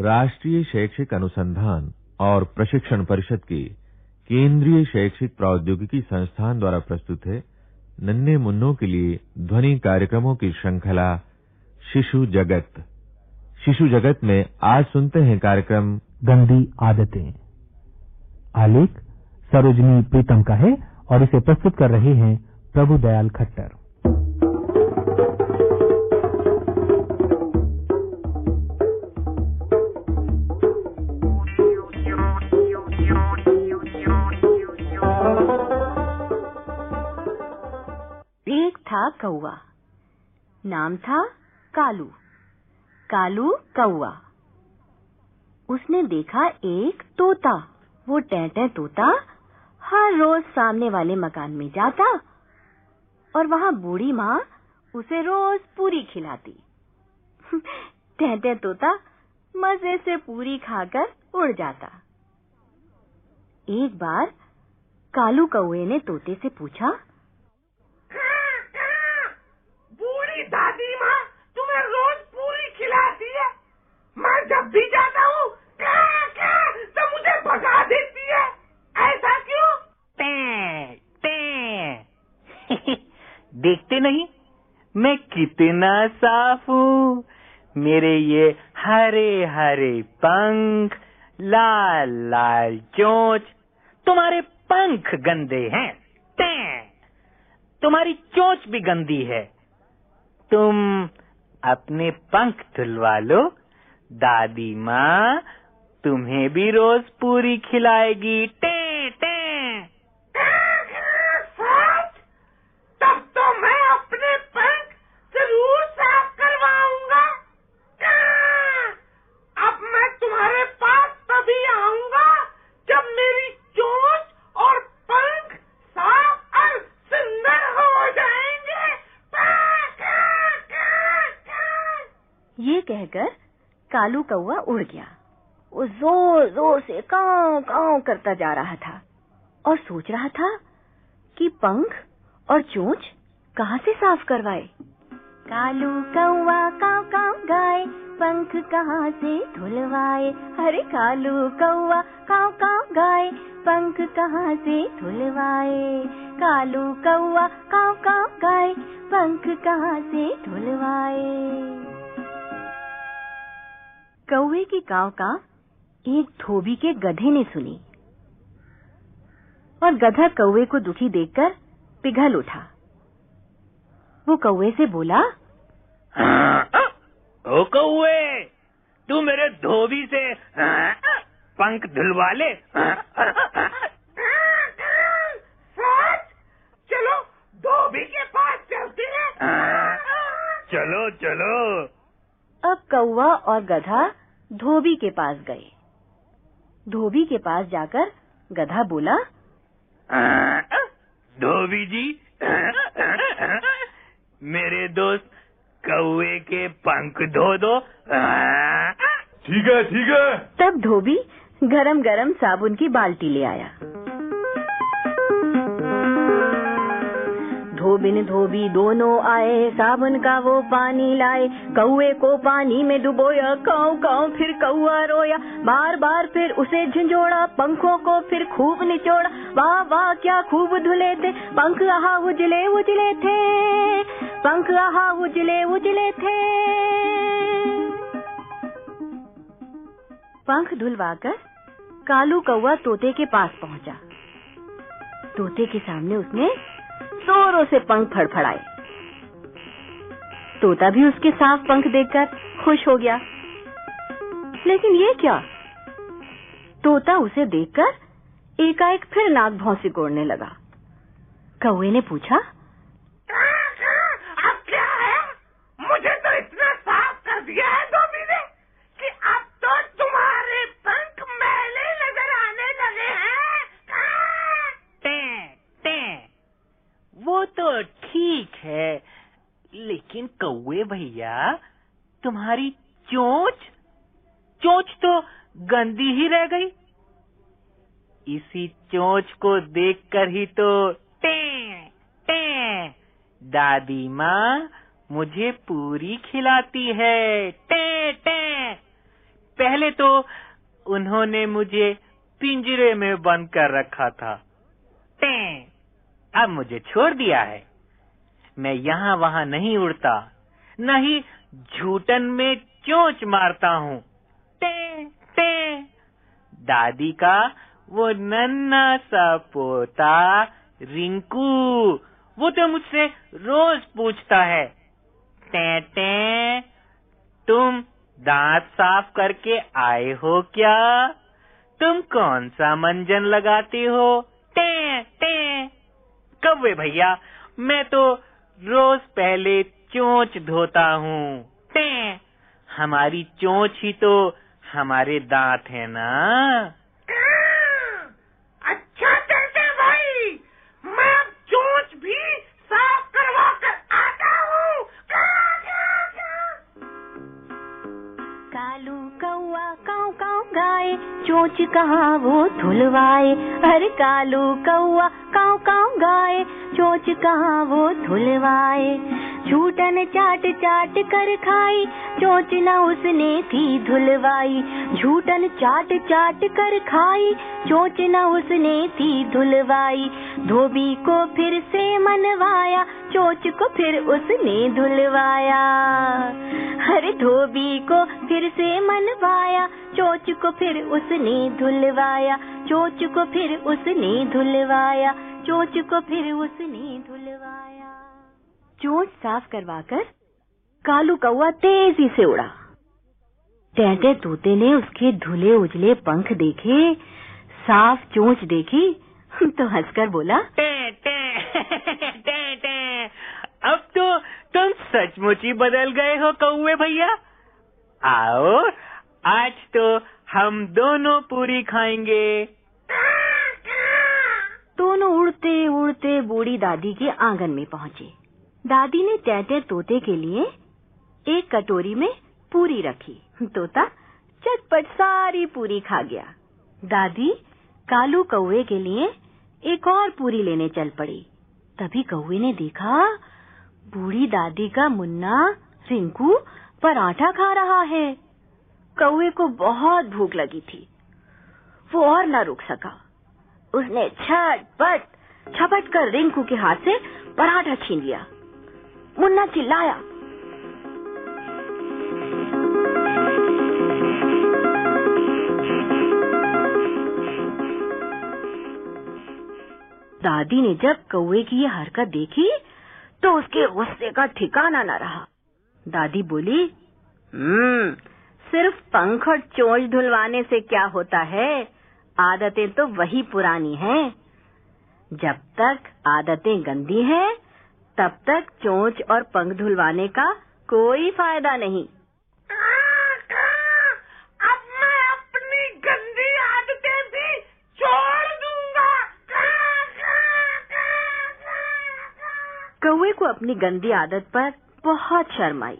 राष्ट्रीय शैक्षिक अनुसंधान और प्रशिक्षण परिषद के केंद्रीय शैक्षिक प्रौद्योगिकी संस्थान द्वारा प्रस्तुत है। नन्हे मुन्नों के लिए ध्वनि कार्यक्रमों की श्रृंखला शिशु जगत। शिशु जगत में आज सुनते हैं कार्यक्रम गंदी आदतें। आलेख सरोजनी प्रीतम का है और इसे प्रस्तुत कर रहे हैं प्रभु दयाल खट्टर। था कौआ नाम था कालू। कालू कौआ उसने देखा एक तोता। वो टहटे तोता हर रोज सामने वाले मकान में जाता और वहाँ बूढ़ी माँ उसे रोज पूरी खिलाती। टहटे तोता मज़े से पूरी खाकर उड़ जाता। एक बार कालू कौए ने तोते से पूछा बूढ़ी दादी माँ तुम्हें रोज पूरी खिलाती है मैं जब भी जाता हूँ तो मुझे भगा देती है ऐसा क्यों टे, टे। देखते नहीं मैं कितना साफ़। हूँ मेरे ये हरे हरे पंख, लाल लाल चोंच, तुम्हारे पंख गंदे हैं। तुम्हारी चोंच भी गंदी है। तुम अपने पंख धुलवा लो। दादी माँ, तुम्हें भी रोज पूरी खिलाएगी। टे सच तब तो मैं अपने पंख ज़रूर साफ़ करवाऊँगा अब मैं तुम्हारे पास तभी आऊँगा जब मेरी चोंच और पंख साफ़ और सुंदर हो जाएँगे ये कहकर कालू कौआ उड़ गया। वो ज़ोर ज़ोर से काव काव करता जा रहा था और सोच रहा था कि पंख और चोंच कहाँ से साफ़ करवाए। कालू कौआ काव काव गाए, पंख कहाँ से धुलवाए। अरे कालू कौआ काव काव गाए, पंख कहाँ से धुलवाए। कालू कौआ काव काव गाए, पंख कहाँ से धुलवाए। कौवे की काव का एक धोबी के गधे ने सुनी। और गधा कौवे को दुखी देखकर पिघल उठा। वो कौवे से बोला ओ कौए तू मेरे धोबी से पंख धुलवा ले। सच? चलो धोबी के पास चलते हैं। चलो चलो। अब कौवा और गधा धोबी के पास गए। धोबी के पास जाकर गधा बोला धोबी जी मेरे दोस्त कौए के पंख धो दो। ठीक है ठीक है। तब धोबी गरम गरम साबुन की बाल्टी ले आया। धोबिन धोबी दोनों आए, साबुन का वो पानी लाए। कौए को पानी में डुबोया काव काव फिर कौआ रोया। बार बार फिर उसे झंझोड़ा, पंखों को फिर खूब निचोड़ा। वाह वाह, क्या खूब धुले थे। पंख आहा उजले उजले थे। पंख आहा उजले उजले थे। पंख धुलवाकर कालू कौआ तोते के पास पहुँचा। तोते के सामने उसने जोरों से पंख फड़फड़ाए। तोता भी उसके साफ़ पंख देखकर खुश हो गया। लेकिन ये क्या? तोता उसे देखकर एकाएक फिर नाक भौंसी कोड़ने लगा। कौए ने पूछा अब क्या है मुझे तो इतना साफ़ कर दिया है धोबी ने कि अब तो तुम्हारे पंख मैले नज़र आने लगे हैं टे, टे। वो तो ठीक है लेकिन कौए भैया तुम्हारी चोंच चोंच तो गंदी ही रह गई। इसी चोंच को देखकर ही तो टे टे दादी माँ मुझे पूरी खिलाती है टे टे। पहले तो उन्होंने मुझे पिंजरे में बंद कर रखा था। टें, अब मुझे छोड़ दिया है। मैं यहाँ वहाँ नहीं उड़ता, न ही झूठन में चोंच मारता हूँ। टे टे। दादी का वो नन्ना सा पोता, रिंकू, वो तो मुझसे रोज पूछता है, टे टे, तुम दांत साफ़ करके आए हो क्या? तुम कौन सा मंजन लगाती हो? टे टे। कौवे भैया, मैं तो रोज पहले चोंच धोता हूँ। हमारी चोंच ही तो हमारे दांत है ना। चोंच कहाँ वो धुलवाए? हर कालू कौआ काव काव गाए। चोच कहाँ वो धुलवाए? झूठन चाट चाट कर खाई, चोंच न उसने थी धुलवाई। झूठन चाट चाट कर खाई, चोंच न उसने थी धुलवाई। धोबी को फिर से मनवाया, चोंच को फिर उसने धुलवाया। हर धोबी को फिर से मनवाया, चोच को फिर उसने धुलवाया। चोच को फिर उसने धुलवाया, चोच को फिर उसने चोच साफ़ करवाकर कालू कौआ तेज़ी से उड़ा। टेंटे तोते ने उसके धुले उजले पंख देखे साफ़ चोंच देखी तो हंसकर बोला टे टे टे टे अब तो तुम सचमुच ही बदल गए हो कौवे भैया। आओ आज तो हम दोनों पूरी खाएँगे। दोनों उड़ते उड़ते बूढ़ी दादी के आँगन में पहुँचे। दादी ने टैटे तोते के लिए एक कटोरी में पूरी रखी। तोता चटपट सारी पूरी खा गया। दादी कालू कौवे के लिए एक और पूरी लेने चल पड़ी। तभी कौवे ने देखा, बूढ़ी दादी का मुन्ना रिंकू पराठा खा रहा है। कौवे को बहुत भूख लगी थी। वो और न रुक सका। उसने छटपट छपट कर रिंकू के हाथ से पराठा छीन लिया। मुन्ना चिल्लाया। दादी ने जब कौवे की ये हरकत देखी तो उसके गुस्से का ठिकाना न रहा। दादी बोली हम्म सिर्फ़ पंख और चोंच धुलवाने से क्या होता है? आदतें तो वही पुरानी हैं। जब तक आदतें गंदी हैं तब तक चोंच और पंख धुलवाने का कोई फ़ायदा नहीं। अब मैं अपनी गंदी आदतें भी छोड़ दूँगा। कौवे को अपनी गंदी आदत पर बहुत शर्म आई।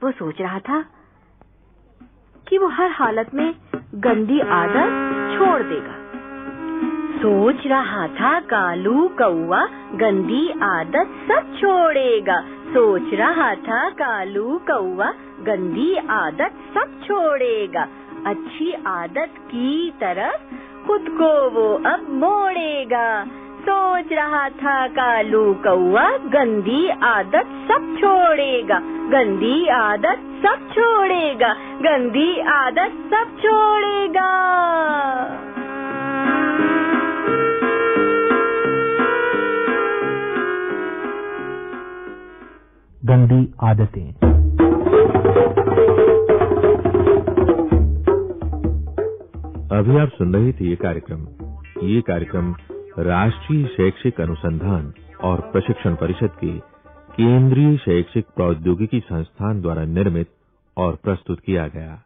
वो सोच रहा था कि वो हर हालत में गंदी आदत छोड़ देगा। सोच रहा था कालू कौआ गंदी आदत सब छोड़ेगा। सोच रहा था कालू कौआ गंदी आदत सब छोड़ेगा। अच्छी आदत की तरफ़ खुद को वो अब मोड़ेगा। सोच रहा था कालू कौआ गंदी आदत सब छोड़ेगा। गंदी आदत सब छोड़ेगा। गंदी आदत सब छोड़ेगा। गंदी आदतें। अभी आप सुन रहे थे ये कार्यक्रम। ये कार्यक्रम राष्ट्रीय शैक्षिक अनुसंधान और प्रशिक्षण परिषद के केंद्रीय शैक्षिक प्रौद्योगिकी संस्थान द्वारा निर्मित और प्रस्तुत किया गया।